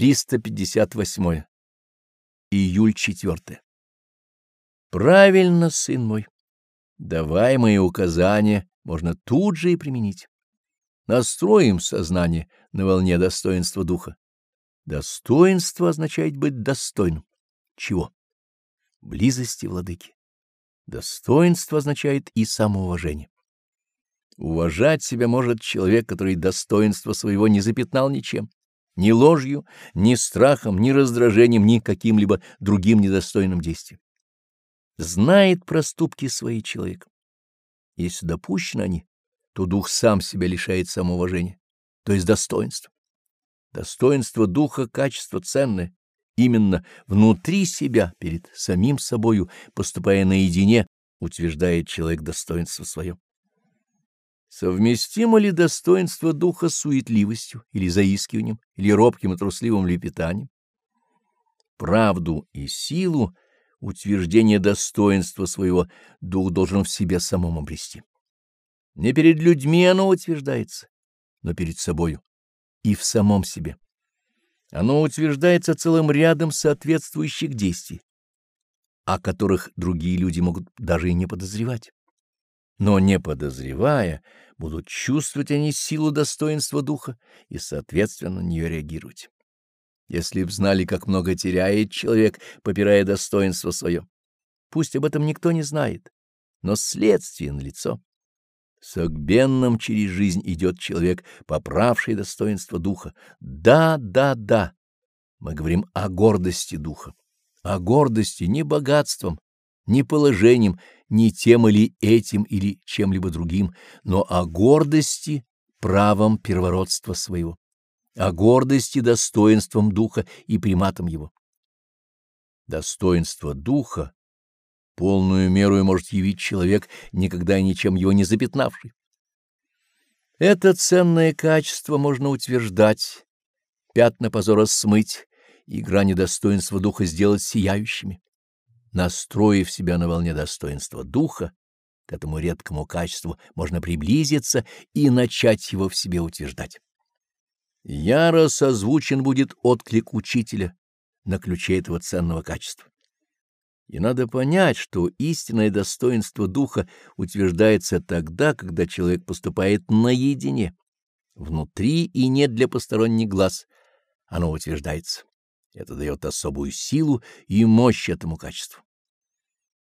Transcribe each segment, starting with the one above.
358. Июль 4. Правильно, сын мой. Даваемые указания можно тут же и применить. Настроим сознание на волне достоинства духа. Достоинство означает быть достойным. Чего? Близости владыки. Достоинство означает и самоуважение. Уважать себя может человек, который достоинство своего не запятнал ничем ни ложью, ни страхом, ни раздражением, ни каким-либо другим недостойным действием. Знает проступки свои человек. Если допущены они, то дух сам себя лишает самоуважения, то есть достоинства. Достоинство духа — качество ценное. Именно внутри себя, перед самим собою, поступая наедине, утверждает человек достоинство свое. Совместимо ли достоинство духа с суетливостью или заискиванием, или робким и трусливым лепетанием? Правду и силу утверждение достоинства своего дух должен в себе самом обрести. Не перед людьми оно утверждается, но перед собою и в самом себе. Оно утверждается целым рядом соответствующих действий, о которых другие люди могут даже и не подозревать но не подозревая, будут чувствовать они силу достоинства духа и, соответственно, на нее реагировать. Если б знали, как много теряет человек, попирая достоинство свое. Пусть об этом никто не знает, но следствие налицо. Согбенным через жизнь идет человек, поправший достоинство духа. Да, да, да. Мы говорим о гордости духа. О гордости не богатством, не положением, не тем или этим или чем-либо другим, но о гордости правом первородства своего, о гордости достоинством духа и приматом его. Достоинство духа полную меру может явить человек, никогда ничем его не запятнавший. Это ценное качество можно утверждать, пятна позора смыть и грани достоинства духа сделать сияющими настроив себя на волне достоинства духа, к этому редкому качеству можно приблизиться и начать его в себе утверждать. Яро созвучен будет отклик учителя на ключе этого ценного качества. И надо понять, что истинное достоинство духа утверждается тогда, когда человек поступает наедине, внутри и не для посторонних глаз, оно утверждается. Это дает особую силу и мощь этому качеству.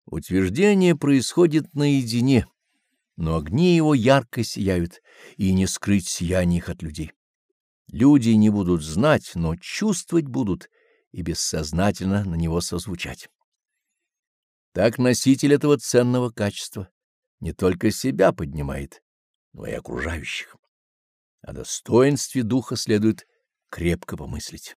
Утверждение происходит наедине, но огни его ярко сияют, и не скрыть сияние их от людей. Люди не будут знать, но чувствовать будут и бессознательно на него созвучать. Так носитель этого ценного качества не только себя поднимает, но и окружающих. О достоинстве духа следует крепко помыслить.